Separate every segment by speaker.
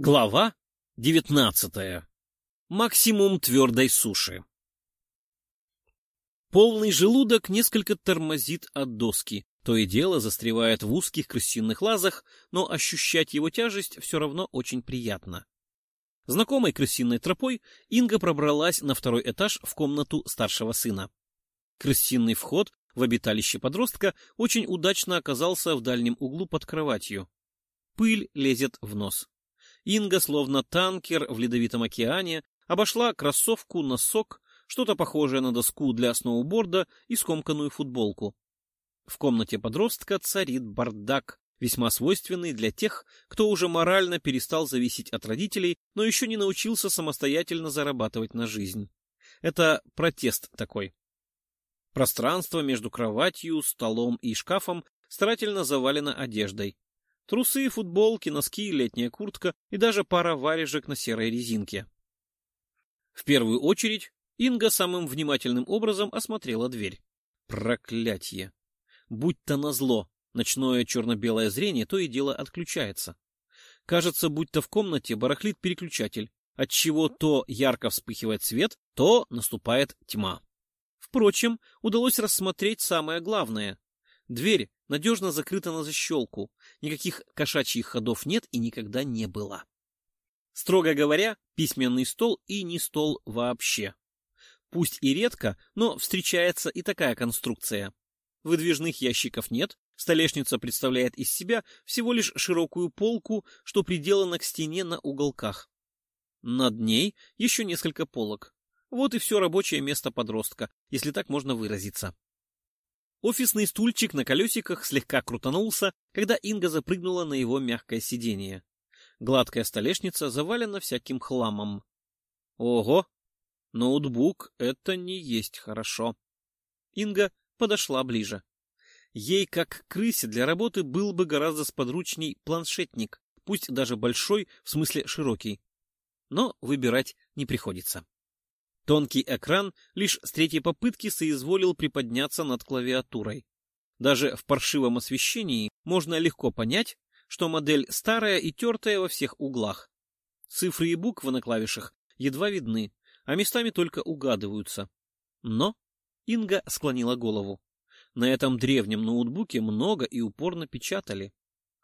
Speaker 1: Глава девятнадцатая. Максимум твердой суши. Полный желудок несколько тормозит от доски. То и дело застревает в узких крысиных лазах, но ощущать его тяжесть все равно очень приятно. Знакомой крысиной тропой Инга пробралась на второй этаж в комнату старшего сына. Крысиный вход в обиталище подростка очень удачно оказался в дальнем углу под кроватью. Пыль лезет в нос. Инга, словно танкер в ледовитом океане, обошла кроссовку, носок, что-то похожее на доску для сноуборда и скомканную футболку. В комнате подростка царит бардак, весьма свойственный для тех, кто уже морально перестал зависеть от родителей, но еще не научился самостоятельно зарабатывать на жизнь. Это протест такой. Пространство между кроватью, столом и шкафом старательно завалено одеждой. Трусы, футболки, носки, летняя куртка и даже пара варежек на серой резинке. В первую очередь Инга самым внимательным образом осмотрела дверь. Проклятье! Будь то назло, ночное черно-белое зрение то и дело отключается. Кажется, будто в комнате барахлит переключатель, отчего то ярко вспыхивает свет, то наступает тьма. Впрочем, удалось рассмотреть самое главное. Дверь надежно закрыта на защелку, никаких кошачьих ходов нет и никогда не было. Строго говоря, письменный стол и не стол вообще. Пусть и редко, но встречается и такая конструкция. Выдвижных ящиков нет, столешница представляет из себя всего лишь широкую полку, что приделана к стене на уголках. Над ней еще несколько полок. Вот и все рабочее место подростка, если так можно выразиться. Офисный стульчик на колесиках слегка крутанулся, когда Инга запрыгнула на его мягкое сиденье. Гладкая столешница завалена всяким хламом. Ого! Ноутбук — это не есть хорошо. Инга подошла ближе. Ей, как крысе для работы, был бы гораздо сподручней планшетник, пусть даже большой, в смысле широкий. Но выбирать не приходится. Тонкий экран лишь с третьей попытки соизволил приподняться над клавиатурой. Даже в паршивом освещении можно легко понять, что модель старая и тертая во всех углах. Цифры и буквы на клавишах едва видны, а местами только угадываются. Но Инга склонила голову. На этом древнем ноутбуке много и упорно печатали.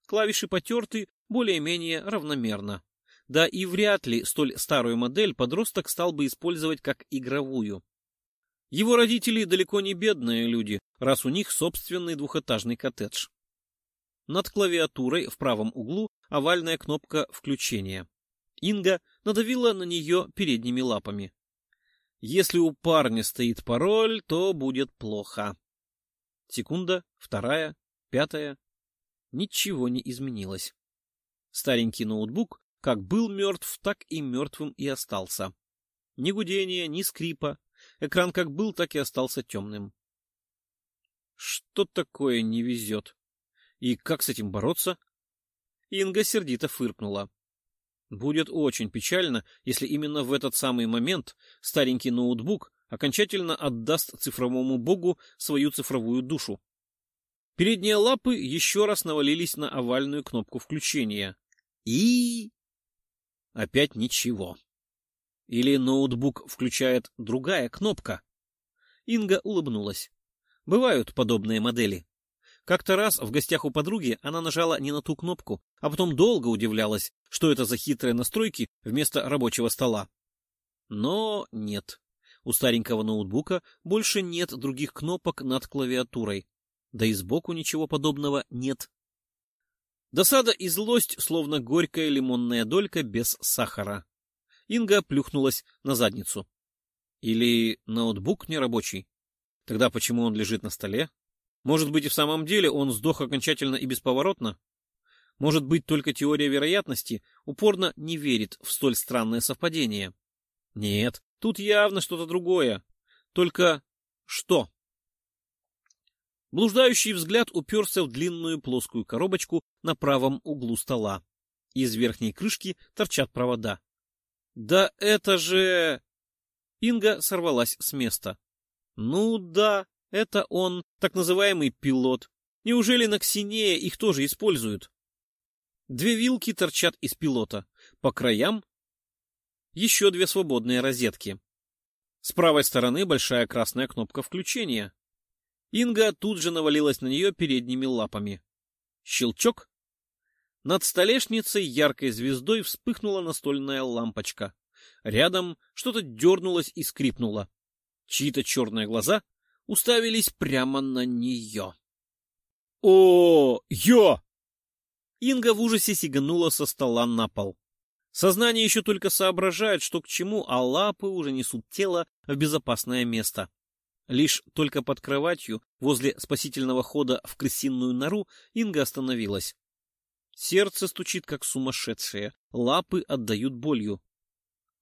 Speaker 1: Клавиши потерты более-менее равномерно. Да и вряд ли столь старую модель подросток стал бы использовать как игровую. Его родители далеко не бедные люди, раз у них собственный двухэтажный коттедж. Над клавиатурой в правом углу овальная кнопка включения. Инга надавила на нее передними лапами. Если у парня стоит пароль, то будет плохо. Секунда, вторая, пятая. Ничего не изменилось. Старенький ноутбук как был мертв, так и мертвым и остался. Ни гудения, ни скрипа. Экран как был, так и остался темным. Что такое не везет? И как с этим бороться? Инга сердито фыркнула. Будет очень печально, если именно в этот самый момент старенький ноутбук окончательно отдаст цифровому богу свою цифровую душу. Передние лапы еще раз навалились на овальную кнопку включения. И... Опять ничего. Или ноутбук включает другая кнопка? Инга улыбнулась. Бывают подобные модели. Как-то раз в гостях у подруги она нажала не на ту кнопку, а потом долго удивлялась, что это за хитрые настройки вместо рабочего стола. Но нет. У старенького ноутбука больше нет других кнопок над клавиатурой. Да и сбоку ничего подобного нет. Досада и злость, словно горькая лимонная долька без сахара. Инга плюхнулась на задницу. Или ноутбук нерабочий? Тогда почему он лежит на столе? Может быть, и в самом деле он сдох окончательно и бесповоротно? Может быть, только теория вероятности упорно не верит в столь странное совпадение? Нет, тут явно что-то другое. Только что? Блуждающий взгляд уперся в длинную плоскую коробочку на правом углу стола. Из верхней крышки торчат провода. «Да это же...» Инга сорвалась с места. «Ну да, это он, так называемый пилот. Неужели на Ксинея их тоже используют?» Две вилки торчат из пилота. По краям еще две свободные розетки. С правой стороны большая красная кнопка включения. Инга тут же навалилась на нее передними лапами. Щелчок. Над столешницей яркой звездой вспыхнула настольная лампочка. Рядом что-то дернулось и скрипнуло. Чьи-то черные глаза уставились прямо на нее. «О, я!» Инга в ужасе сиганула со стола на пол. Сознание еще только соображает, что к чему, а лапы уже несут тело в безопасное место. Лишь только под кроватью, возле спасительного хода в крысиную нору, Инга остановилась. Сердце стучит, как сумасшедшее, лапы отдают болью.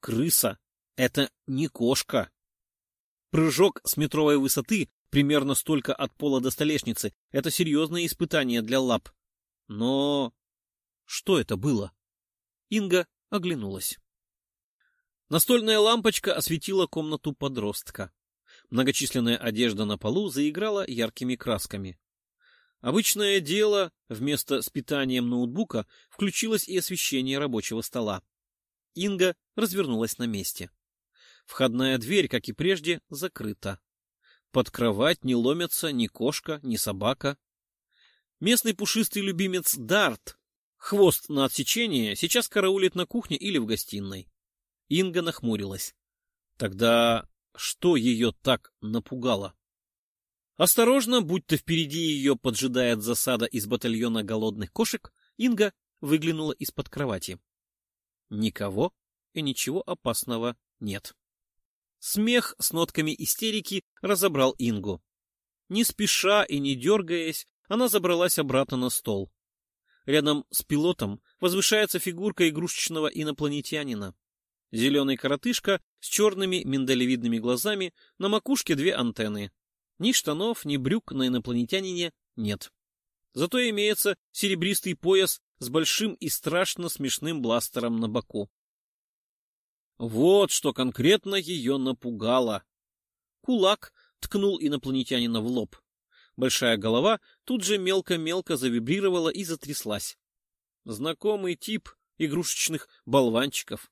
Speaker 1: Крыса — это не кошка. Прыжок с метровой высоты, примерно столько от пола до столешницы, это серьезное испытание для лап. Но что это было? Инга оглянулась. Настольная лампочка осветила комнату подростка. Многочисленная одежда на полу заиграла яркими красками. Обычное дело, вместо с питанием ноутбука включилось и освещение рабочего стола. Инга развернулась на месте. Входная дверь, как и прежде, закрыта. Под кровать не ломятся ни кошка, ни собака. Местный пушистый любимец Дарт, хвост на отсечение, сейчас караулит на кухне или в гостиной. Инга нахмурилась. Тогда что ее так напугало? Осторожно, будто впереди ее поджидает засада из батальона голодных кошек, Инга выглянула из-под кровати. Никого и ничего опасного нет. Смех с нотками истерики разобрал Ингу. Не спеша и не дергаясь, она забралась обратно на стол. Рядом с пилотом возвышается фигурка игрушечного инопланетянина. Зеленый коротышка с черными миндалевидными глазами, на макушке две антенны. Ни штанов, ни брюк на инопланетянине нет. Зато имеется серебристый пояс с большим и страшно смешным бластером на боку. Вот что конкретно ее напугало. Кулак ткнул инопланетянина в лоб. Большая голова тут же мелко-мелко завибрировала и затряслась. Знакомый тип игрушечных болванчиков.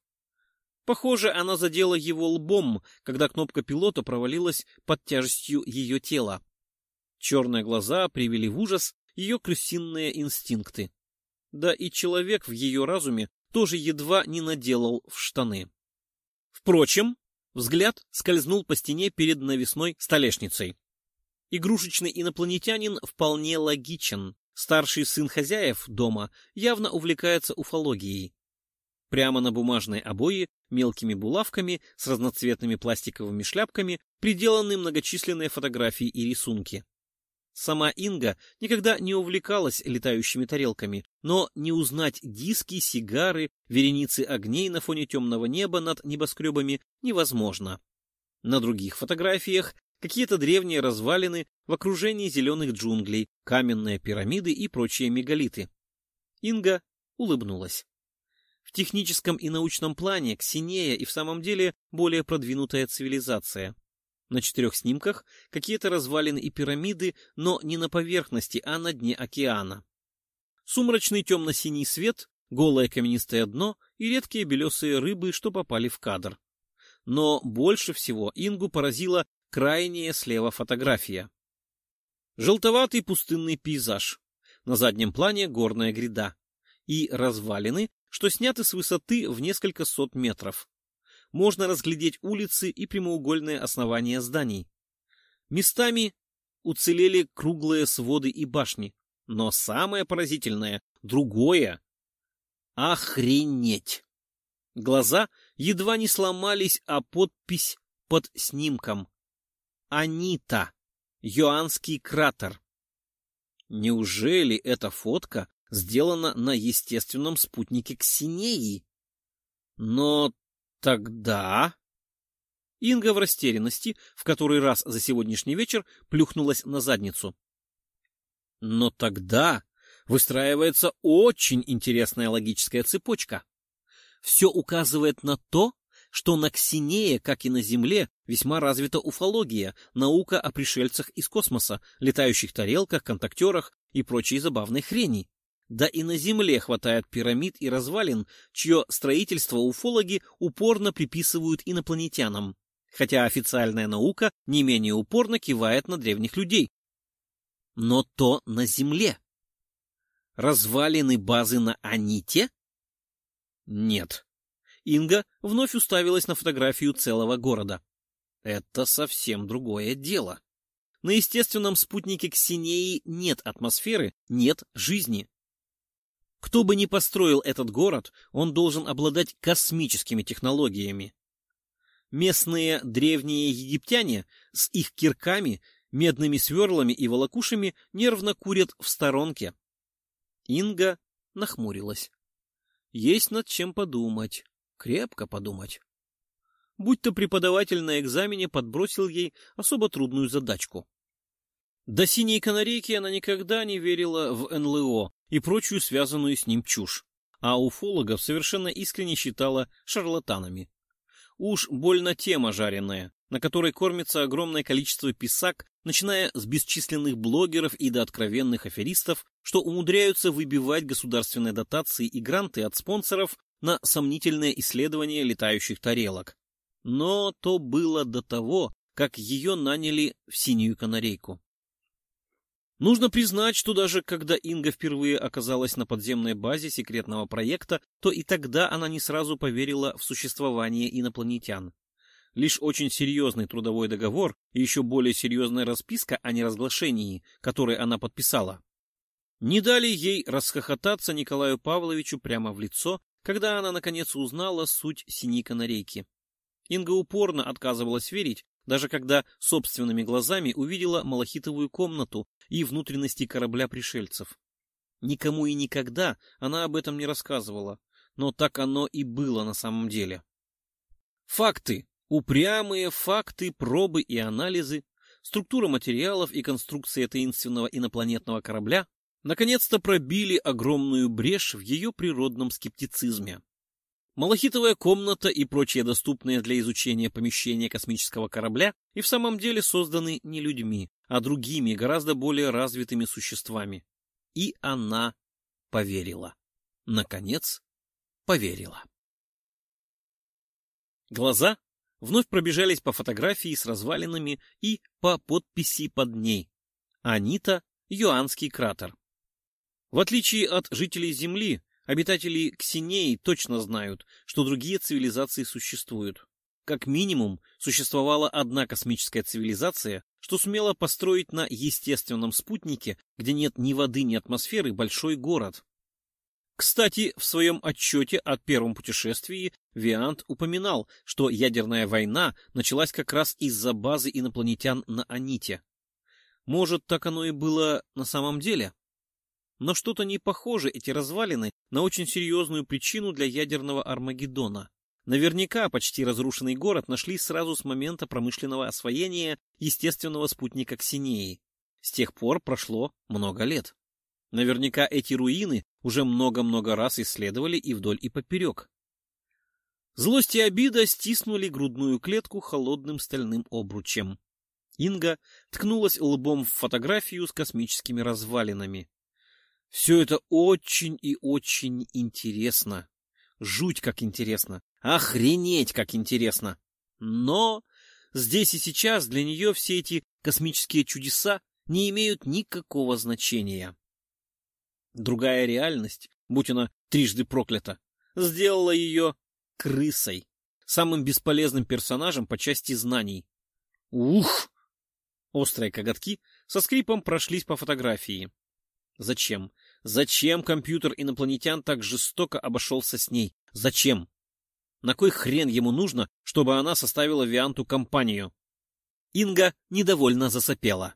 Speaker 1: Похоже, она задела его лбом, когда кнопка пилота провалилась под тяжестью ее тела. Черные глаза привели в ужас ее крысиные инстинкты. Да и человек в ее разуме тоже едва не наделал в штаны. Впрочем, взгляд скользнул по стене перед навесной столешницей. Игрушечный инопланетянин вполне логичен. Старший сын хозяев дома явно увлекается уфологией. Прямо на бумажной обои мелкими булавками с разноцветными пластиковыми шляпками приделаны многочисленные фотографии и рисунки. Сама Инга никогда не увлекалась летающими тарелками, но не узнать диски, сигары, вереницы огней на фоне темного неба над небоскребами невозможно. На других фотографиях какие-то древние развалины в окружении зеленых джунглей, каменные пирамиды и прочие мегалиты. Инга улыбнулась. В техническом и научном плане Ксинея и в самом деле более продвинутая цивилизация. На четырех снимках какие-то развалины и пирамиды, но не на поверхности, а на дне океана. Сумрачный темно-синий свет, голое каменистое дно и редкие белесые рыбы, что попали в кадр. Но больше всего Ингу поразила крайняя слева фотография. Желтоватый пустынный пейзаж. На заднем плане горная гряда. И развалины, что сняты с высоты в несколько сот метров. Можно разглядеть улицы и прямоугольные основания зданий. Местами уцелели круглые своды и башни. Но самое поразительное — другое. Охренеть! Глаза едва не сломались, а подпись под снимком Анита. Йоанский кратер. Неужели эта фотка сделана на естественном спутнике Ксинеи? Но тогда... Инга в растерянности, в который раз за сегодняшний вечер плюхнулась на задницу. Но тогда выстраивается очень интересная логическая цепочка. Все указывает на то, что на Ксинее, как и на Земле, весьма развита уфология, наука о пришельцах из космоса, летающих тарелках, контактерах и прочей забавной хрени. Да и на Земле хватает пирамид и развалин, чье строительство уфологи упорно приписывают инопланетянам, хотя официальная наука не менее упорно кивает на древних людей. Но то на Земле. Развалины базы на Аните? Нет. Инга вновь уставилась на фотографию целого города. Это совсем другое дело. На естественном спутнике Ксинеи нет атмосферы, нет жизни. Кто бы ни построил этот город, он должен обладать космическими технологиями. Местные древние египтяне с их кирками, медными сверлами и волокушами нервно курят в сторонке. Инга нахмурилась. Есть над чем подумать, крепко подумать. Будь-то преподаватель на экзамене подбросил ей особо трудную задачку. До синей канарейки она никогда не верила в НЛО и прочую связанную с ним чушь, а уфологов совершенно искренне считала шарлатанами. Уж больно тема жареная, на которой кормится огромное количество писак, начиная с бесчисленных блогеров и до откровенных аферистов, что умудряются выбивать государственные дотации и гранты от спонсоров на сомнительное исследование летающих тарелок. Но то было до того, как ее наняли в синюю канарейку. Нужно признать, что даже когда Инга впервые оказалась на подземной базе секретного проекта, то и тогда она не сразу поверила в существование инопланетян. Лишь очень серьезный трудовой договор и еще более серьезная расписка о неразглашении, который она подписала. Не дали ей расхохотаться Николаю Павловичу прямо в лицо, когда она наконец узнала суть синей канарейки. Инга упорно отказывалась верить, даже когда собственными глазами увидела малахитовую комнату и внутренности корабля пришельцев. Никому и никогда она об этом не рассказывала, но так оно и было на самом деле. Факты, упрямые факты, пробы и анализы, структура материалов и конструкция таинственного инопланетного корабля наконец-то пробили огромную брешь в ее природном скептицизме. Малахитовая комната и прочие доступные для изучения помещения космического корабля и в самом деле созданы не людьми, а другими, гораздо более развитыми существами. И она поверила. Наконец, поверила. Глаза вновь пробежались по фотографии с развалинами и по подписи под ней. Анита — Юанский кратер. В отличие от жителей Земли, Обитатели Ксинеи точно знают, что другие цивилизации существуют. Как минимум, существовала одна космическая цивилизация, что сумела построить на естественном спутнике, где нет ни воды, ни атмосферы, большой город. Кстати, в своем отчете о первом путешествии Виант упоминал, что ядерная война началась как раз из-за базы инопланетян на Аните. Может, так оно и было на самом деле? Но что-то не похоже эти развалины на очень серьезную причину для ядерного Армагеддона. Наверняка почти разрушенный город нашли сразу с момента промышленного освоения естественного спутника Ксинеи. С тех пор прошло много лет. Наверняка эти руины уже много-много раз исследовали и вдоль и поперек. Злость и обида стиснули грудную клетку холодным стальным обручем. Инга ткнулась лбом в фотографию с космическими развалинами. Все это очень и очень интересно. Жуть как интересно. Охренеть как интересно. Но здесь и сейчас для нее все эти космические чудеса не имеют никакого значения. Другая реальность, будь она трижды проклята, сделала ее крысой, самым бесполезным персонажем по части знаний. Ух! Острые коготки со скрипом прошлись по фотографии. Зачем? Зачем компьютер инопланетян так жестоко обошелся с ней? Зачем? На кой хрен ему нужно, чтобы она составила Вианту компанию? Инга недовольно засопела.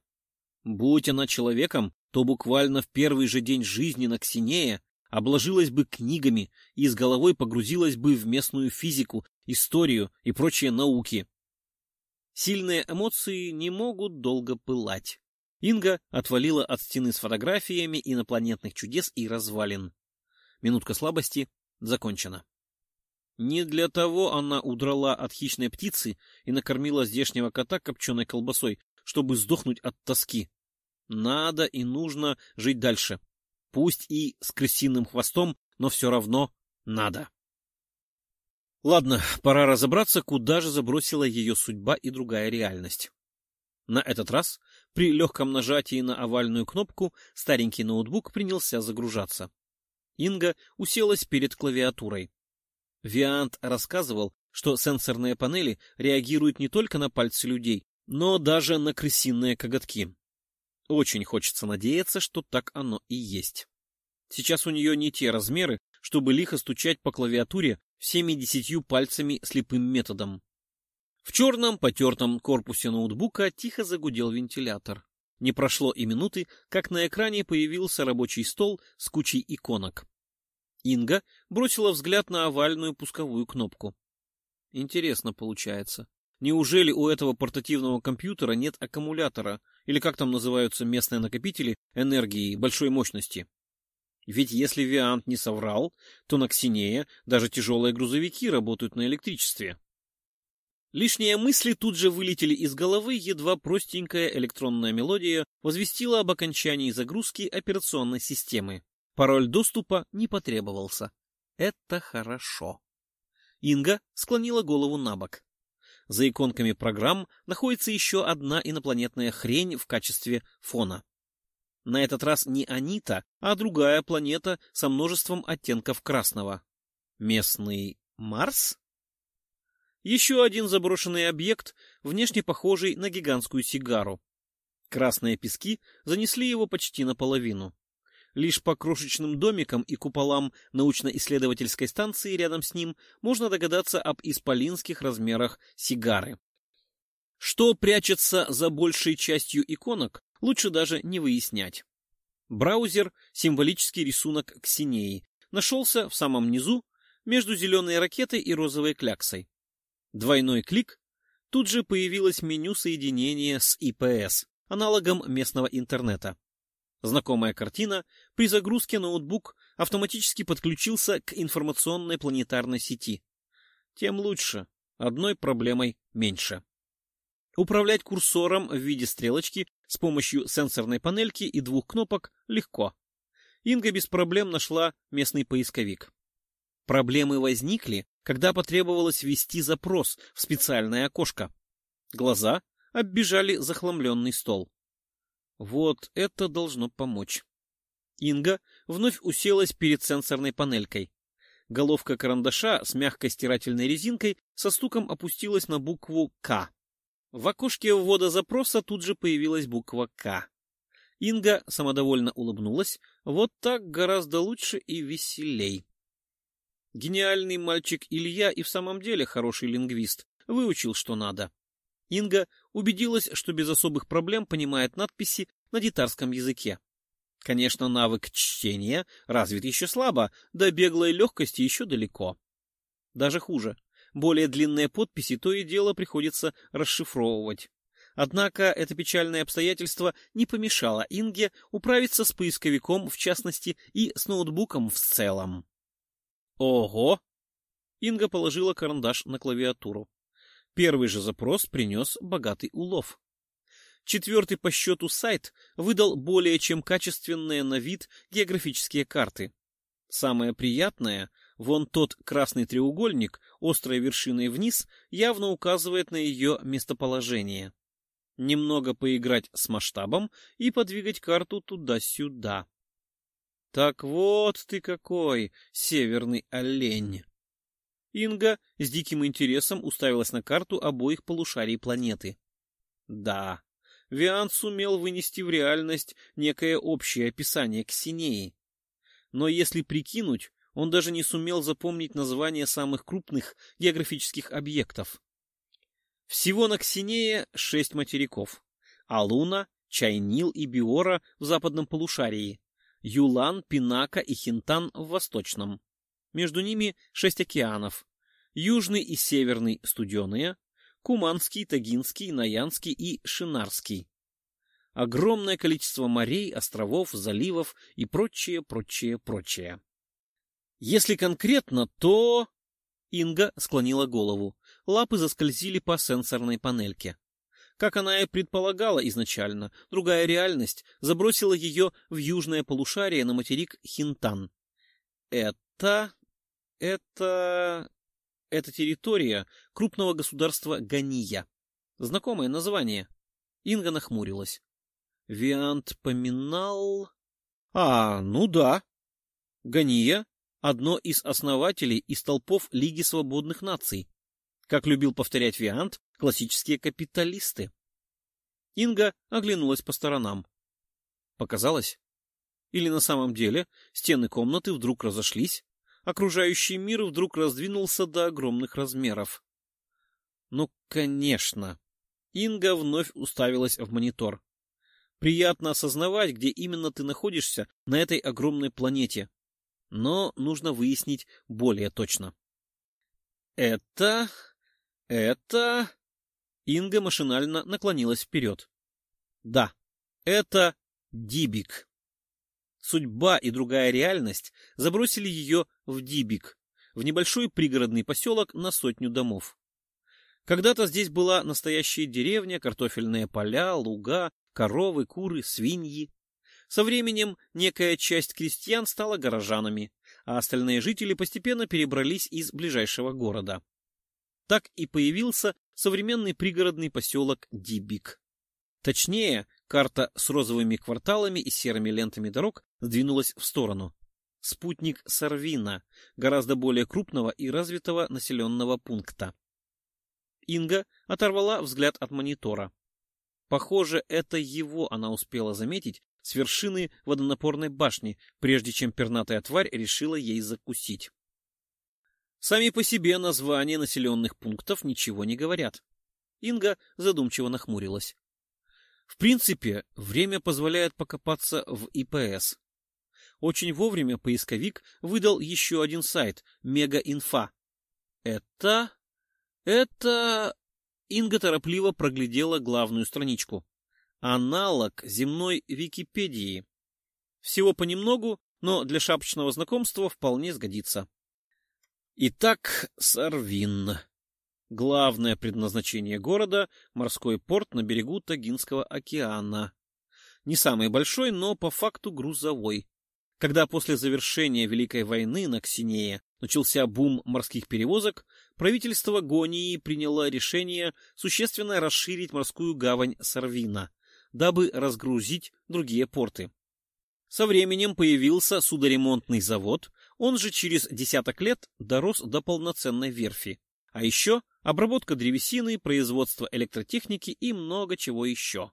Speaker 1: Будь она человеком, то буквально в первый же день жизни на Ксинея обложилась бы книгами и с головой погрузилась бы в местную физику, историю и прочие науки. Сильные эмоции не могут долго пылать. Инга отвалила от стены с фотографиями инопланетных чудес и развалин. Минутка слабости закончена. Не для того она удрала от хищной птицы и накормила здешнего кота копченой колбасой, чтобы сдохнуть от тоски. Надо и нужно жить дальше. Пусть и с крысиным хвостом, но все равно надо. Ладно, пора разобраться, куда же забросила ее судьба и другая реальность. На этот раз, при легком нажатии на овальную кнопку, старенький ноутбук принялся загружаться. Инга уселась перед клавиатурой. Виант рассказывал, что сенсорные панели реагируют не только на пальцы людей, но даже на крысиные коготки. Очень хочется надеяться, что так оно и есть. Сейчас у нее не те размеры, чтобы лихо стучать по клавиатуре всеми десятью пальцами слепым методом. В черном потертом корпусе ноутбука тихо загудел вентилятор. Не прошло и минуты, как на экране появился рабочий стол с кучей иконок. Инга бросила взгляд на овальную пусковую кнопку. Интересно получается. Неужели у этого портативного компьютера нет аккумулятора, или как там называются местные накопители энергии большой мощности? Ведь если Виант не соврал, то на Ксинее даже тяжелые грузовики работают на электричестве. Лишние мысли тут же вылетели из головы, едва простенькая электронная мелодия возвестила об окончании загрузки операционной системы. Пароль доступа не потребовался. Это хорошо. Инга склонила голову на бок. За иконками программ находится еще одна инопланетная хрень в качестве фона. На этот раз не Анита, а другая планета со множеством оттенков красного. Местный Марс? Еще один заброшенный объект, внешне похожий на гигантскую сигару. Красные пески занесли его почти наполовину. Лишь по крошечным домикам и куполам научно-исследовательской станции рядом с ним можно догадаться об исполинских размерах сигары. Что прячется за большей частью иконок, лучше даже не выяснять. Браузер, символический рисунок Ксинеи, нашелся в самом низу, между зеленой ракетой и розовой кляксой. Двойной клик, тут же появилось меню соединения с ИПС, аналогом местного интернета. Знакомая картина, при загрузке ноутбук автоматически подключился к информационной планетарной сети. Тем лучше, одной проблемой меньше. Управлять курсором в виде стрелочки с помощью сенсорной панельки и двух кнопок легко. Инга без проблем нашла местный поисковик. Проблемы возникли, когда потребовалось ввести запрос в специальное окошко. Глаза оббежали захламленный стол. Вот это должно помочь. Инга вновь уселась перед сенсорной панелькой. Головка карандаша с мягкой стирательной резинкой со стуком опустилась на букву «К». В окошке ввода запроса тут же появилась буква «К». Инга самодовольно улыбнулась. Вот так гораздо лучше и веселей. Гениальный мальчик Илья и в самом деле хороший лингвист. Выучил, что надо. Инга убедилась, что без особых проблем понимает надписи на дитарском языке. Конечно, навык чтения развит еще слабо, до беглой легкости еще далеко. Даже хуже. Более длинные подписи то и дело приходится расшифровывать. Однако это печальное обстоятельство не помешало Инге управиться с поисковиком в частности и с ноутбуком в целом. Ого! Инга положила карандаш на клавиатуру. Первый же запрос принес богатый улов. Четвертый по счету сайт выдал более чем качественные на вид географические карты. Самое приятное, вон тот красный треугольник, острой вершиной вниз, явно указывает на ее местоположение. Немного поиграть с масштабом и подвигать карту туда-сюда. Так вот ты какой, северный олень! Инга с диким интересом уставилась на карту обоих полушарий планеты. Да, Виан сумел вынести в реальность некое общее описание Ксинеи. Но если прикинуть, он даже не сумел запомнить название самых крупных географических объектов. Всего на Ксинее шесть материков. Алуна, Чайнил и Биора в западном полушарии, Юлан, Пинака и Хинтан в восточном. Между ними шесть океанов. Южный и северный – студеные, Куманский, Тагинский, Наянский и Шинарский. Огромное количество морей, островов, заливов и прочее, прочее, прочее. Если конкретно, то... Инга склонила голову. Лапы заскользили по сенсорной панельке. Как она и предполагала изначально, другая реальность забросила ее в южное полушарие на материк Хинтан. Это... это... это территория крупного государства Гания. Знакомое название. Инга нахмурилась. Виант поминал... А, ну да. Гания — одно из основателей и столпов Лиги свободных наций. Как любил повторять Виант, классические капиталисты. Инга оглянулась по сторонам. Показалось? Или на самом деле стены комнаты вдруг разошлись, окружающий мир вдруг раздвинулся до огромных размеров? Ну, конечно. Инга вновь уставилась в монитор. Приятно осознавать, где именно ты находишься на этой огромной планете. Но нужно выяснить более точно. Это... это... Инга машинально наклонилась вперед. Да, это Дибик. Судьба и другая реальность забросили ее в Дибик, в небольшой пригородный поселок на сотню домов. Когда-то здесь была настоящая деревня, картофельные поля, луга, коровы, куры, свиньи. Со временем некая часть крестьян стала горожанами, а остальные жители постепенно перебрались из ближайшего города. Так и появился современный пригородный поселок Дибик. Точнее, карта с розовыми кварталами и серыми лентами дорог сдвинулась в сторону. Спутник Сарвина, гораздо более крупного и развитого населенного пункта. Инга оторвала взгляд от монитора. Похоже, это его она успела заметить с вершины водонапорной башни, прежде чем пернатая тварь решила ей закусить. Сами по себе названия населенных пунктов ничего не говорят. Инга задумчиво нахмурилась. В принципе, время позволяет покопаться в ИПС. Очень вовремя поисковик выдал еще один сайт — Мегаинфа. Это... это... Инга торопливо проглядела главную страничку. Аналог земной Википедии. Всего понемногу, но для шапочного знакомства вполне сгодится. Итак, Сарвин. Главное предназначение города — морской порт на берегу Тагинского океана. Не самый большой, но по факту грузовой. Когда после завершения Великой войны на Ксинее начался бум морских перевозок, правительство Гонии приняло решение существенно расширить морскую гавань Сарвина, дабы разгрузить другие порты. Со временем появился судоремонтный завод, он же через десяток лет дорос до полноценной верфи. А еще обработка древесины, производство электротехники и много чего еще.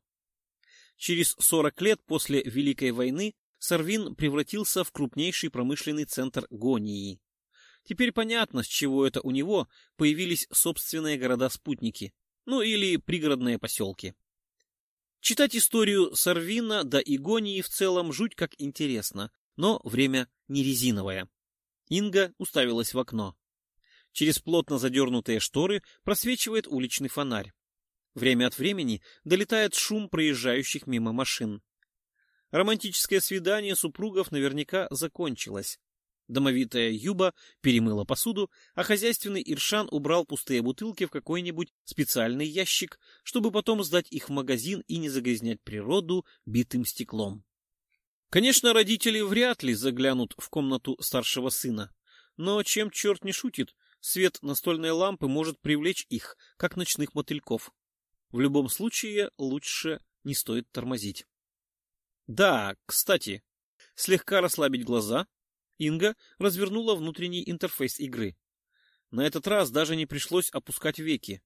Speaker 1: Через 40 лет после Великой войны Сарвин превратился в крупнейший промышленный центр Гонии. Теперь понятно, с чего это у него появились собственные города-спутники, ну или пригородные поселки. Читать историю Сарвина да и Гонии в целом жуть как интересно, но время не резиновое. Инга уставилась в окно. Через плотно задернутые шторы просвечивает уличный фонарь. Время от времени долетает шум проезжающих мимо машин. Романтическое свидание супругов наверняка закончилось. Домовитая Юба перемыла посуду, а хозяйственный Иршан убрал пустые бутылки в какой-нибудь специальный ящик, чтобы потом сдать их в магазин и не загрязнять природу битым стеклом. Конечно, родители вряд ли заглянут в комнату старшего сына, но чем черт не шутит, свет настольной лампы может привлечь их, как ночных мотыльков. В любом случае, лучше не стоит тормозить. Да, кстати, слегка расслабить глаза, Инга развернула внутренний интерфейс игры. На этот раз даже не пришлось опускать веки.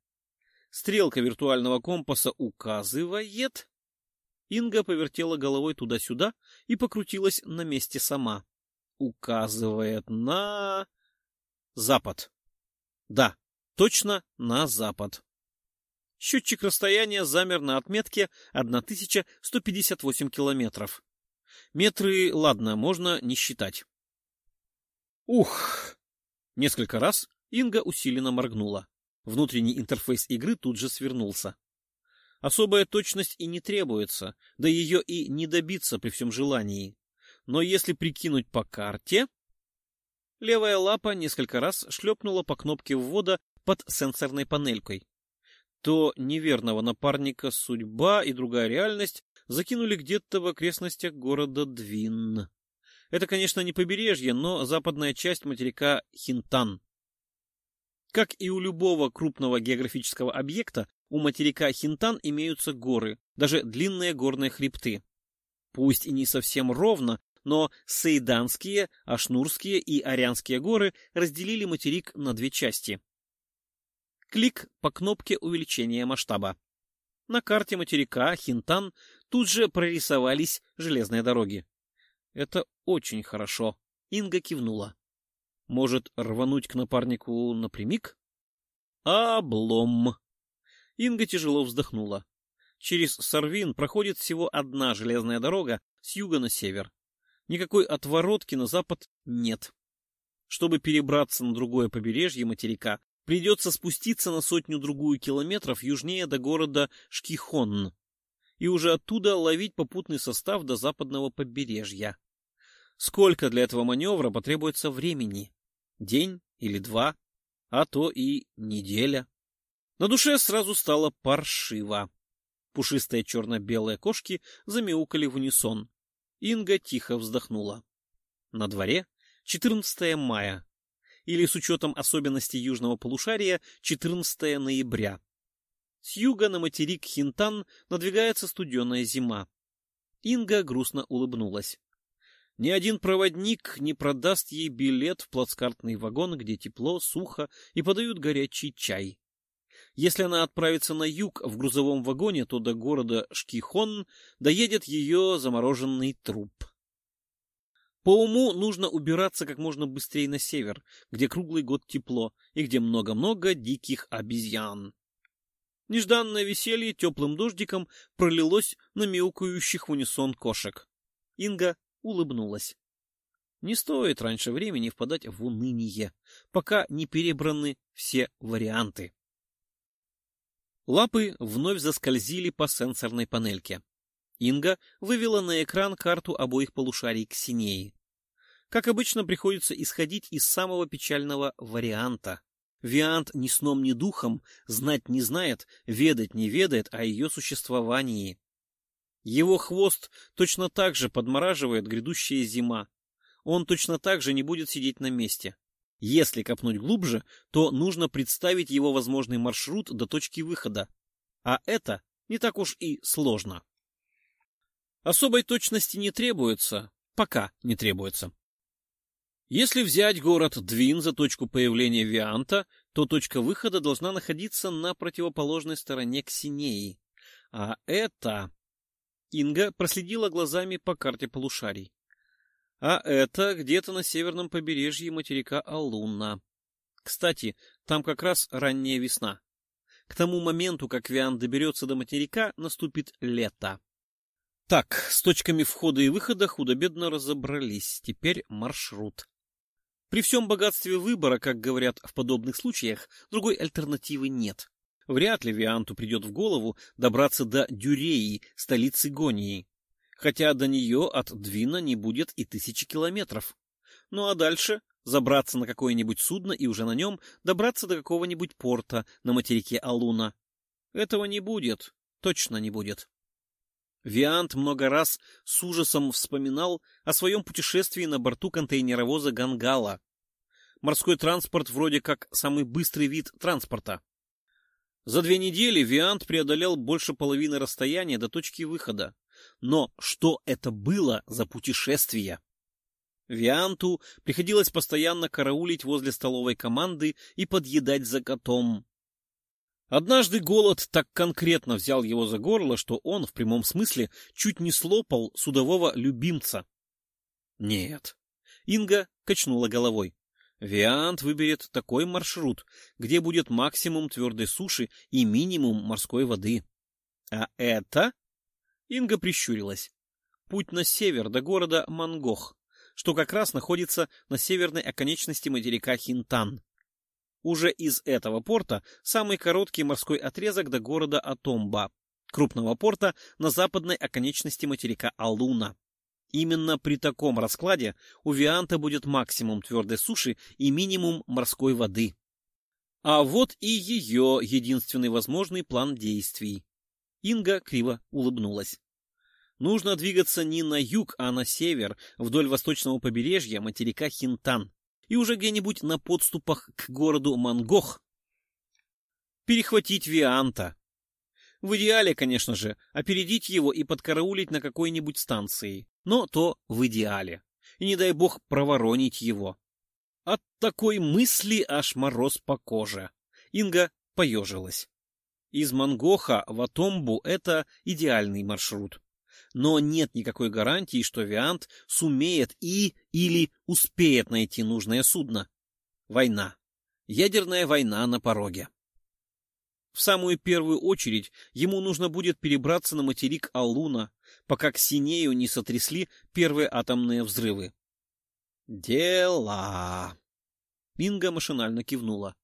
Speaker 1: Стрелка виртуального компаса указывает... Инга повертела головой туда-сюда и покрутилась на месте сама. Указывает на... Запад. Да, точно на запад. Счетчик расстояния замер на отметке 1158 километров. Метры, ладно, можно не считать. Ух! Несколько раз Инга усиленно моргнула. Внутренний интерфейс игры тут же свернулся. Особая точность и не требуется, да ее и не добиться при всем желании. Но если прикинуть по карте... Левая лапа несколько раз шлепнула по кнопке ввода под сенсорной панелькой. то неверного напарника судьба и другая реальность закинули где-то в окрестностях города Двин. Это, конечно, не побережье, но западная часть материка Хинтан. Как и у любого крупного географического объекта, у материка Хинтан имеются горы, даже длинные горные хребты. Пусть и не совсем ровно, но Сейданские, Ашнурские и Арианские горы разделили материк на две части. Клик по кнопке увеличения масштаба. На карте материка Хинтан тут же прорисовались железные дороги. Это очень хорошо. Инга кивнула. Может, рвануть к напарнику напрямик? Облом. Инга тяжело вздохнула. Через Сарвин проходит всего одна железная дорога с юга на север. Никакой отворотки на запад нет. Чтобы перебраться на другое побережье материка, придется спуститься на сотню-другую километров южнее до города Шкихон и уже оттуда ловить попутный состав до западного побережья. Сколько для этого маневра потребуется времени? День или два, а то и неделя. На душе сразу стало паршиво. Пушистые черно-белые кошки замяукали в унисон. Инга тихо вздохнула. На дворе 14 мая, или с учетом особенностей южного полушария 14 ноября. С юга на материк Хинтан надвигается студеная зима. Инга грустно улыбнулась. Ни один проводник не продаст ей билет в плацкартный вагон, где тепло, сухо и подают горячий чай. Если она отправится на юг в грузовом вагоне, то до города Шкихон доедет ее замороженный труп. По уму нужно убираться как можно быстрее на север, где круглый год тепло и где много-много диких обезьян. Нежданное веселье теплым дождиком пролилось на мяукающих в унисон кошек. Инга улыбнулась. Не стоит раньше времени впадать в уныние, пока не перебраны все варианты. Лапы вновь заскользили по сенсорной панельке. Инга вывела на экран карту обоих полушарий Ксинеи. Как обычно, приходится исходить из самого печального варианта. Виант ни сном, ни духом знать не знает, ведать не ведает о ее существовании. Его хвост точно так же подмораживает грядущая зима. Он точно так же не будет сидеть на месте. Если копнуть глубже, то нужно представить его возможный маршрут до точки выхода. А это не так уж и сложно. Особой точности не требуется, пока не требуется. Если взять город Двин за точку появления Вианта, то точка выхода должна находиться на противоположной стороне Ксинеи. А это... Инга проследила глазами по карте полушарий. А это где-то на северном побережье материка Алунна. Кстати, там как раз ранняя весна. К тому моменту, как Виан доберется до материка, наступит лето. Так, с точками входа и выхода худо-бедно разобрались. Теперь маршрут. При всем богатстве выбора, как говорят в подобных случаях, другой альтернативы нет. Вряд ли Вианту придет в голову добраться до Дюреи, столицы Гонии хотя до нее от Двина не будет и тысячи километров. Ну а дальше забраться на какое-нибудь судно и уже на нем добраться до какого-нибудь порта на материке Алуна. Этого не будет, точно не будет. Виант много раз с ужасом вспоминал о своем путешествии на борту контейнеровоза Гангала. Морской транспорт вроде как самый быстрый вид транспорта. За две недели Виант преодолел больше половины расстояния до точки выхода. Но что это было за путешествие? Вианту приходилось постоянно караулить возле столовой команды и подъедать за котом. Однажды голод так конкретно взял его за горло, что он, в прямом смысле, чуть не слопал судового любимца. Нет. Инга качнула головой. Виант выберет такой маршрут, где будет максимум твердой суши и минимум морской воды. А это Инга прищурилась. Путь на север до города Мангох, что как раз находится на северной оконечности материка Хинтан. Уже из этого порта самый короткий морской отрезок до города Атомба, крупного порта на западной оконечности материка Алуна. Именно при таком раскладе у Вианта будет максимум твердой суши и минимум морской воды. А вот и ее единственный возможный план действий. Инга криво улыбнулась. Нужно двигаться не на юг, а на север, вдоль восточного побережья материка Хинтан, и уже где-нибудь на подступах к городу Мангох перехватить Вианта. В идеале, конечно же, опередить его и подкараулить на какой-нибудь станции, но то в идеале. И не дай бог проворонить его. От такой мысли аж мороз по коже. Инга поежилась. Из Мангоха в Атомбу это идеальный маршрут но нет никакой гарантии, что Виант сумеет и или успеет найти нужное судно. Война. Ядерная война на пороге. В самую первую очередь ему нужно будет перебраться на материк Алуна, пока Ксинею не сотрясли первые атомные взрывы. Дела. Инга машинально кивнула.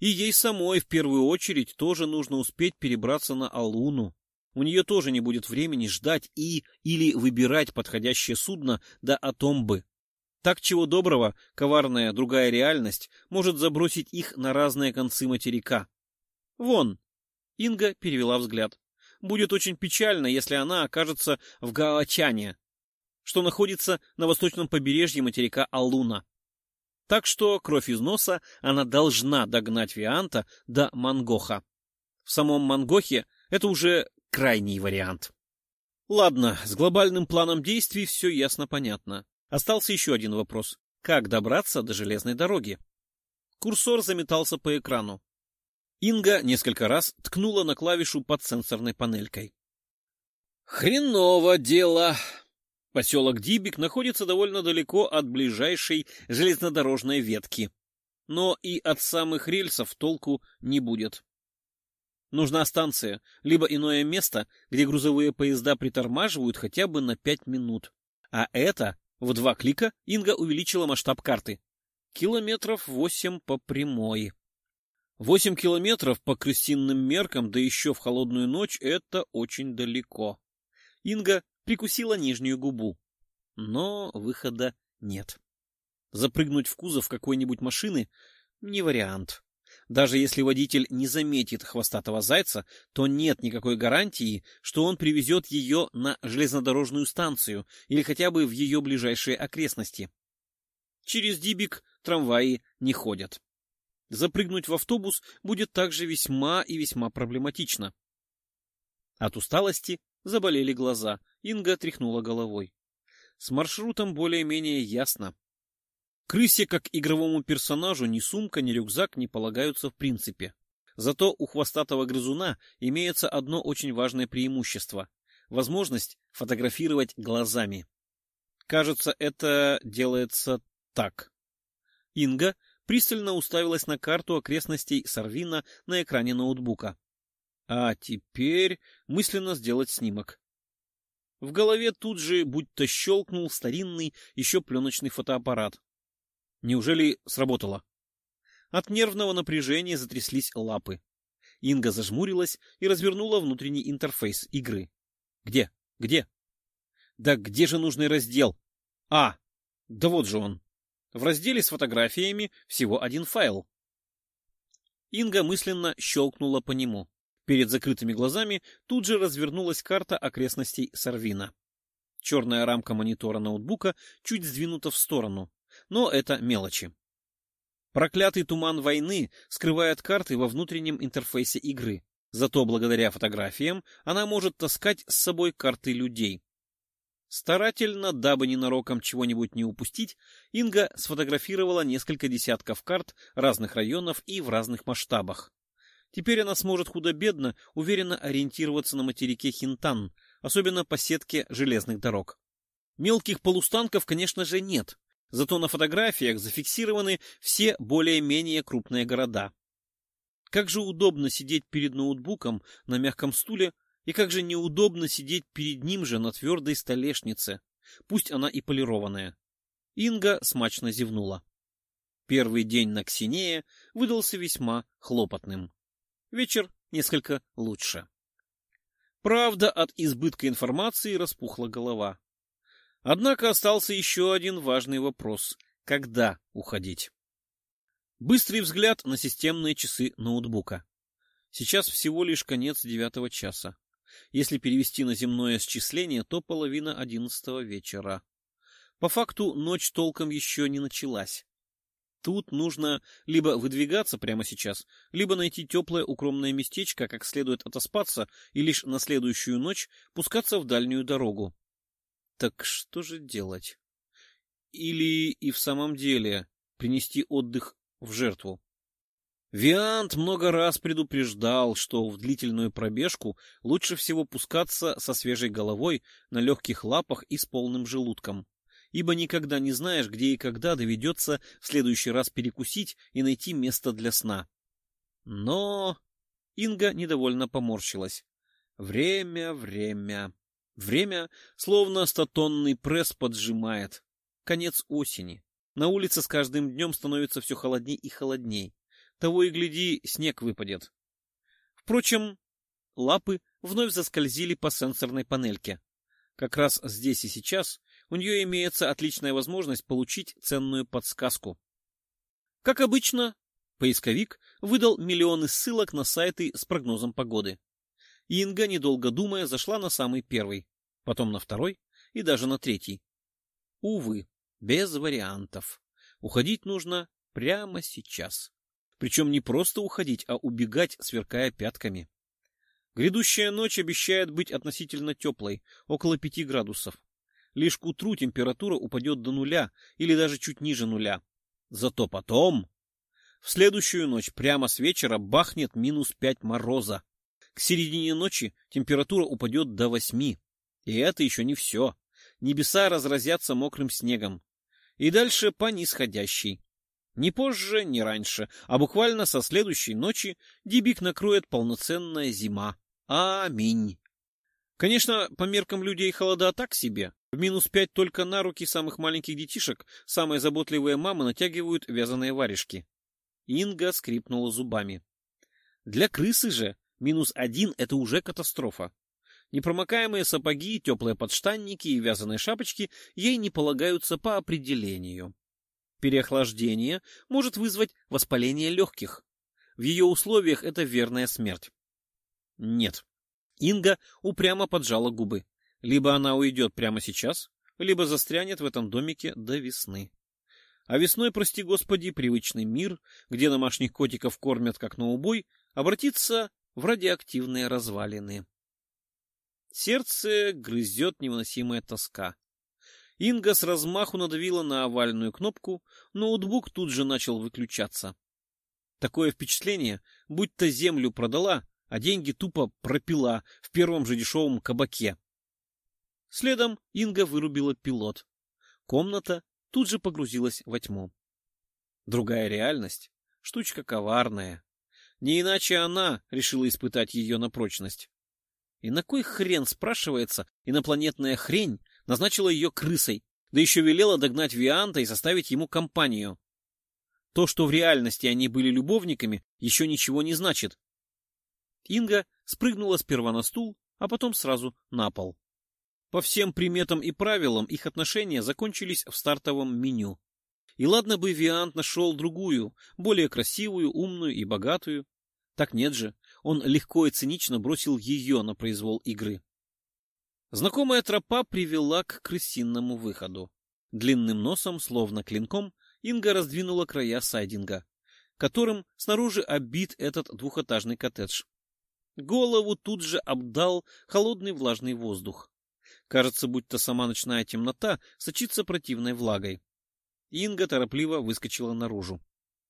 Speaker 1: И ей самой в первую очередь тоже нужно успеть перебраться на Алуну. У нее тоже не будет времени ждать и или выбирать подходящее судно до Атомбы. Так чего доброго, коварная другая реальность может забросить их на разные концы материка. Вон, Инга перевела взгляд. Будет очень печально, если она окажется в Гаочане, что находится на восточном побережье материка Алуна. Так что кровь из носа она должна догнать Вианта до Мангоха. В самом Мангохе это уже крайний вариант. Ладно, с глобальным планом действий все ясно понятно. Остался еще один вопрос. Как добраться до железной дороги? Курсор заметался по экрану. Инга несколько раз ткнула на клавишу под сенсорной панелькой. Хреново дело. Поселок Дибик находится довольно далеко от ближайшей железнодорожной ветки. Но и от самых рельсов толку не будет. Нужна станция, либо иное место, где грузовые поезда притормаживают хотя бы на пять минут. А это в два клика Инга увеличила масштаб карты. Километров восемь по прямой. Восемь километров по крысиным меркам, да еще в холодную ночь, это очень далеко. Инга прикусила нижнюю губу. Но выхода нет. Запрыгнуть в кузов какой-нибудь машины — не вариант. Даже если водитель не заметит хвостатого зайца, то нет никакой гарантии, что он привезет ее на железнодорожную станцию или хотя бы в ее ближайшие окрестности. Через Дибик трамваи не ходят. Запрыгнуть в автобус будет также весьма и весьма проблематично. От усталости заболели глаза. Инга тряхнула головой. С маршрутом более-менее ясно. Крысе, как игровому персонажу, ни сумка, ни рюкзак не полагаются в принципе. Зато у хвостатого грызуна имеется одно очень важное преимущество — возможность фотографировать глазами. Кажется, это делается так. Инга пристально уставилась на карту окрестностей Сарвина на экране ноутбука. А теперь мысленно сделать снимок. В голове тут же будто щелкнул старинный еще пленочный фотоаппарат. Неужели сработало? От нервного напряжения затряслись лапы. Инга зажмурилась и развернула внутренний интерфейс игры. Где? Где? Да где же нужный раздел? А, да вот же он. В разделе с фотографиями всего один файл. Инга мысленно щелкнула по нему. Перед закрытыми глазами тут же развернулась карта окрестностей Сарвина. Черная рамка монитора ноутбука чуть сдвинута в сторону. Но это мелочи. Проклятый туман войны скрывает карты во внутреннем интерфейсе игры. Зато благодаря фотографиям она может таскать с собой карты людей. Старательно, дабы ненароком чего-нибудь не упустить, Инга сфотографировала несколько десятков карт разных районов и в разных масштабах. Теперь она сможет худо-бедно уверенно ориентироваться на материке Хинтан, особенно по сетке железных дорог. Мелких полустанков, конечно же, нет, Зато на фотографиях зафиксированы все более-менее крупные города. Как же удобно сидеть перед ноутбуком на мягком стуле, и как же неудобно сидеть перед ним же на твердой столешнице, пусть она и полированная. Инга смачно зевнула. Первый день на Ксинее выдался весьма хлопотным. Вечер несколько лучше. Правда, от избытка информации распухла голова. Однако остался еще один важный вопрос. Когда уходить? Быстрый взгляд на системные часы ноутбука. Сейчас всего лишь конец девятого часа. Если перевести на земное счисление, то половина одиннадцатого вечера. По факту ночь толком еще не началась. Тут нужно либо выдвигаться прямо сейчас, либо найти теплое укромное местечко, как следует отоспаться, и лишь на следующую ночь пускаться в дальнюю дорогу. Так что же делать? Или и в самом деле принести отдых в жертву? Виант много раз предупреждал, что в длительную пробежку лучше всего пускаться со свежей головой, на легких лапах и с полным желудком ибо никогда не знаешь, где и когда доведется в следующий раз перекусить и найти место для сна. Но... Инга недовольно поморщилась. Время, время. Время, словно стотонный пресс поджимает. Конец осени. На улице с каждым днем становится все холодней и холодней. Того и гляди, снег выпадет. Впрочем, лапы вновь заскользили по сенсорной панельке. Как раз здесь и сейчас у нее имеется отличная возможность получить ценную подсказку. Как обычно, поисковик выдал миллионы ссылок на сайты с прогнозом погоды. Инга, недолго думая, зашла на самый первый, потом на второй и даже на третий. Увы, без вариантов. Уходить нужно прямо сейчас. Причем не просто уходить, а убегать, сверкая пятками. Грядущая ночь обещает быть относительно теплой, около пяти градусов. Лишь к утру температура упадет до нуля или даже чуть ниже нуля. Зато потом... В следующую ночь прямо с вечера бахнет минус пять мороза. К середине ночи температура упадет до восьми. И это еще не все. Небеса разразятся мокрым снегом. И дальше по нисходящей. Не позже, не раньше, а буквально со следующей ночи Дибик накроет полноценная зима. Аминь. Конечно, по меркам людей холода так себе. В минус пять только на руки самых маленьких детишек самые заботливые мамы натягивают вязаные варежки. Инга скрипнула зубами. Для крысы же минус один — это уже катастрофа. Непромокаемые сапоги, теплые подштанники и вязаные шапочки ей не полагаются по определению. Переохлаждение может вызвать воспаление легких. В ее условиях это верная смерть. Нет, Инга упрямо поджала губы. Либо она уйдет прямо сейчас, либо застрянет в этом домике до весны. А весной, прости господи, привычный мир, где домашних котиков кормят как на убой, обратится в радиоактивные развалины. Сердце грызет невыносимая тоска. Инга с размаху надавила на овальную кнопку, ноутбук тут же начал выключаться. Такое впечатление, будто землю продала а деньги тупо пропила в первом же дешевом кабаке. Следом Инга вырубила пилот. Комната тут же погрузилась во тьму. Другая реальность — штучка коварная. Не иначе она решила испытать ее на прочность. И на кой хрен, спрашивается, инопланетная хрень назначила ее крысой, да еще велела догнать Вианта и составить ему компанию. То, что в реальности они были любовниками, еще ничего не значит. Инга спрыгнула сперва на стул, а потом сразу на пол. По всем приметам и правилам их отношения закончились в стартовом меню. И ладно бы Виант нашел другую, более красивую, умную и богатую. Так нет же, он легко и цинично бросил ее на произвол игры. Знакомая тропа привела к крысинному выходу. Длинным носом, словно клинком, Инга раздвинула края сайдинга, которым снаружи обит этот двухэтажный коттедж. Голову тут же обдал холодный влажный воздух. Кажется, будто сама ночная темнота сочится противной влагой. Инга торопливо выскочила наружу.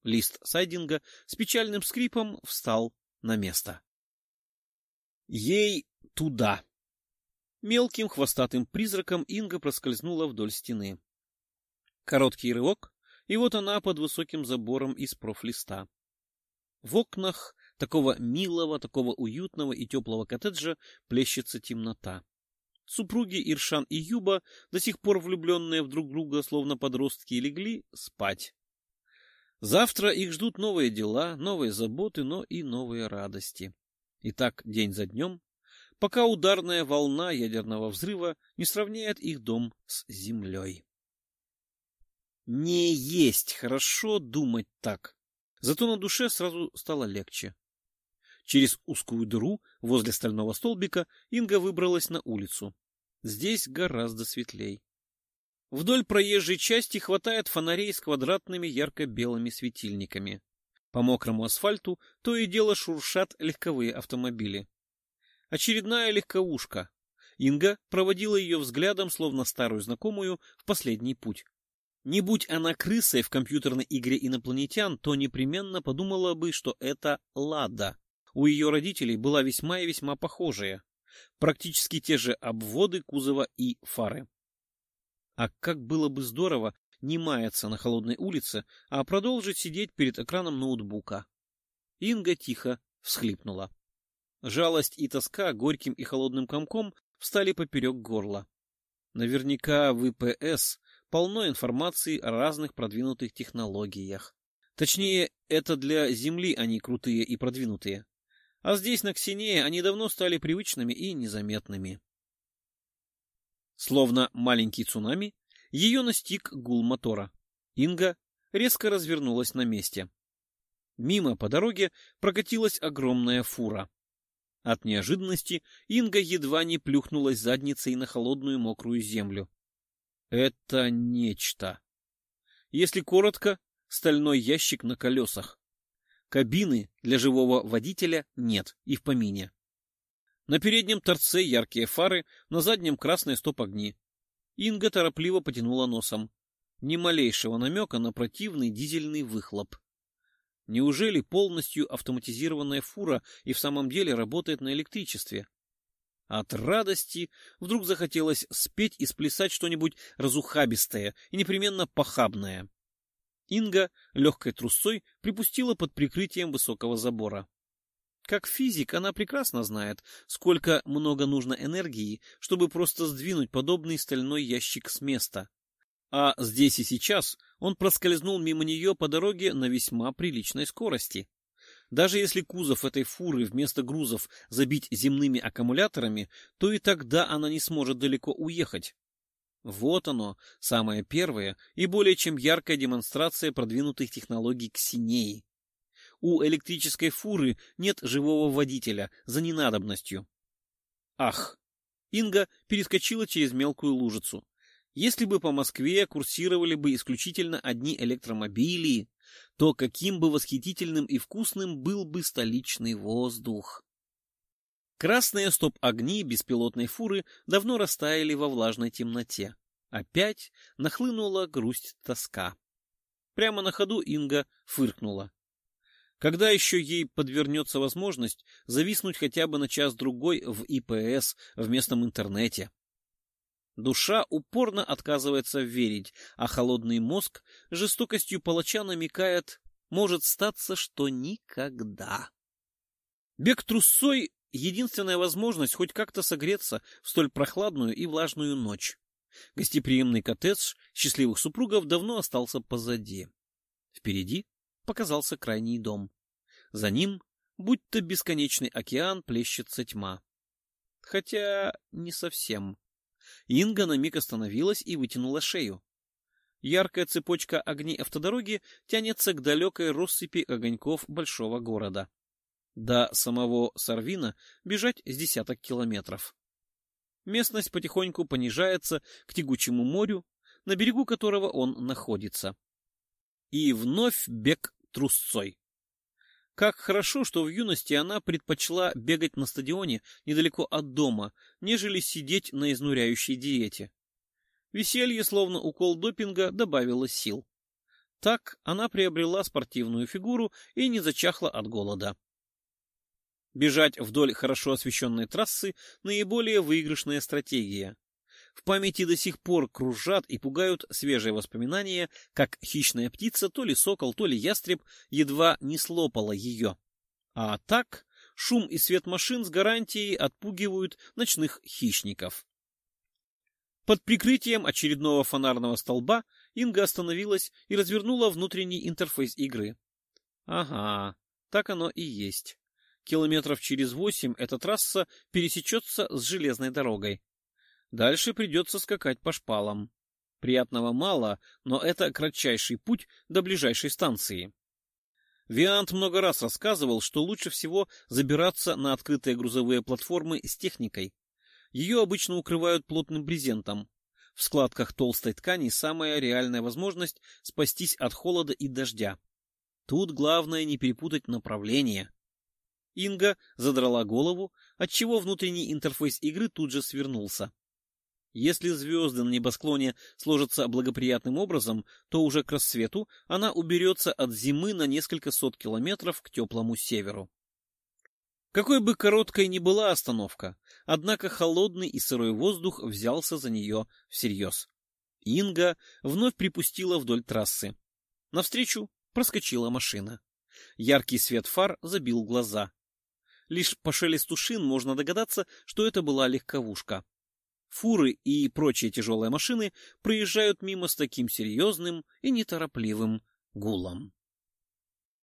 Speaker 1: Лист сайдинга с печальным скрипом встал на место. Ей туда. Мелким хвостатым призраком Инга проскользнула вдоль стены. Короткий рывок, и вот она под высоким забором из профлиста. В окнах такого милого, такого уютного и теплого коттеджа плещется темнота. Супруги Иршан и Юба, до сих пор влюбленные в друг друга, словно подростки, легли спать. Завтра их ждут новые дела, новые заботы, но и новые радости. И так день за днем, пока ударная волна ядерного взрыва не сравняет их дом с землей. Не есть хорошо думать так. Зато на душе сразу стало легче. Через узкую дыру возле стального столбика Инга выбралась на улицу. Здесь гораздо светлей. Вдоль проезжей части хватает фонарей с квадратными ярко-белыми светильниками. По мокрому асфальту то и дело шуршат легковые автомобили. Очередная легковушка. Инга проводила ее взглядом, словно старую знакомую, в последний путь. Не будь она крысой в компьютерной игре инопланетян, то непременно подумала бы, что это Лада. У ее родителей была весьма и весьма похожая. Практически те же обводы кузова и фары. А как было бы здорово не маяться на холодной улице, а продолжить сидеть перед экраном ноутбука. Инга тихо всхлипнула. Жалость и тоска горьким и холодным комком встали поперек горла. Наверняка в ИПС полно информации о разных продвинутых технологиях. Точнее, это для Земли они крутые и продвинутые. А здесь, на Ксенее, они давно стали привычными и незаметными. Словно маленький цунами, ее настиг гул мотора. Инга резко развернулась на месте. Мимо по дороге прокатилась огромная фура. От неожиданности Инга едва не плюхнулась задницей на холодную мокрую землю. Это нечто. Если коротко, стальной ящик на колесах. Кабины для живого водителя нет и в помине. На переднем торце яркие фары, на заднем красные стоп-огни. Инга торопливо потянула носом. Ни малейшего намека на противный дизельный выхлоп. Неужели полностью автоматизированная фура и в самом деле работает на электричестве? От радости вдруг захотелось спеть и сплясать что-нибудь разухабистое и непременно похабное. Инга легкой трусцой припустила под прикрытием высокого забора. Как физик, она прекрасно знает, сколько много нужно энергии, чтобы просто сдвинуть подобный стальной ящик с места. А здесь и сейчас он проскользнул мимо нее по дороге на весьма приличной скорости. Даже если кузов этой фуры вместо грузов забить земными аккумуляторами, то и тогда она не сможет далеко уехать. Вот оно, самое первое и более чем яркая демонстрация продвинутых технологий Ксинеи. У электрической фуры нет живого водителя за ненадобностью. Ах! Инга перескочила через мелкую лужицу. Если бы по Москве курсировали бы исключительно одни электромобили, то каким бы восхитительным и вкусным был бы столичный воздух. Красные стоп-огни беспилотной фуры давно растаяли во влажной темноте. Опять нахлынула грусть-тоска. Прямо на ходу Инга фыркнула. Когда еще ей подвернется возможность зависнуть хотя бы на час-другой в ИПС в местном интернете? Душа упорно отказывается верить, а холодный мозг жестокостью палача намекает, может статься, что никогда. Бег трусцой — единственная возможность хоть как-то согреться в столь прохладную и влажную ночь. Гостеприимный коттедж счастливых супругов давно остался позади. Впереди показался крайний дом. За ним, будто бесконечный океан, плещется тьма. Хотя не совсем. Инга на миг остановилась и вытянула шею. Яркая цепочка огней автодороги тянется к далекой россыпи огоньков большого города. До самого Сарвина бежать с десяток километров. Местность потихоньку понижается к тягучему морю, на берегу которого он находится. И вновь бег трусцой. Как хорошо, что в юности она предпочла бегать на стадионе недалеко от дома, нежели сидеть на изнуряющей диете. Веселье, словно укол допинга, добавило сил. Так она приобрела спортивную фигуру и не зачахла от голода. Бежать вдоль хорошо освещенной трассы – наиболее выигрышная стратегия. В памяти до сих пор кружат и пугают свежие воспоминания, как хищная птица, то ли сокол, то ли ястреб, едва не слопала ее. А так шум и свет машин с гарантией отпугивают ночных хищников. Под прикрытием очередного фонарного столба Инга остановилась и развернула внутренний интерфейс игры. Ага, так оно и есть. Километров через восемь эта трасса пересечется с железной дорогой. Дальше придется скакать по шпалам. Приятного мало, но это кратчайший путь до ближайшей станции. Виант много раз рассказывал, что лучше всего забираться на открытые грузовые платформы с техникой. Ее обычно укрывают плотным брезентом. В складках толстой ткани самая реальная возможность спастись от холода и дождя. Тут главное не перепутать направление. Инга задрала голову, отчего внутренний интерфейс игры тут же свернулся. Если звезды на небосклоне сложатся благоприятным образом, то уже к рассвету она уберется от зимы на несколько сот километров к теплому северу. Какой бы короткой ни была остановка, однако холодный и сырой воздух взялся за нее всерьез. Инга вновь припустила вдоль трассы. Навстречу проскочила машина. Яркий свет фар забил глаза. Лишь по шелесту шин можно догадаться, что это была легковушка. Фуры и прочие тяжелые машины проезжают мимо с таким серьезным и неторопливым гулом.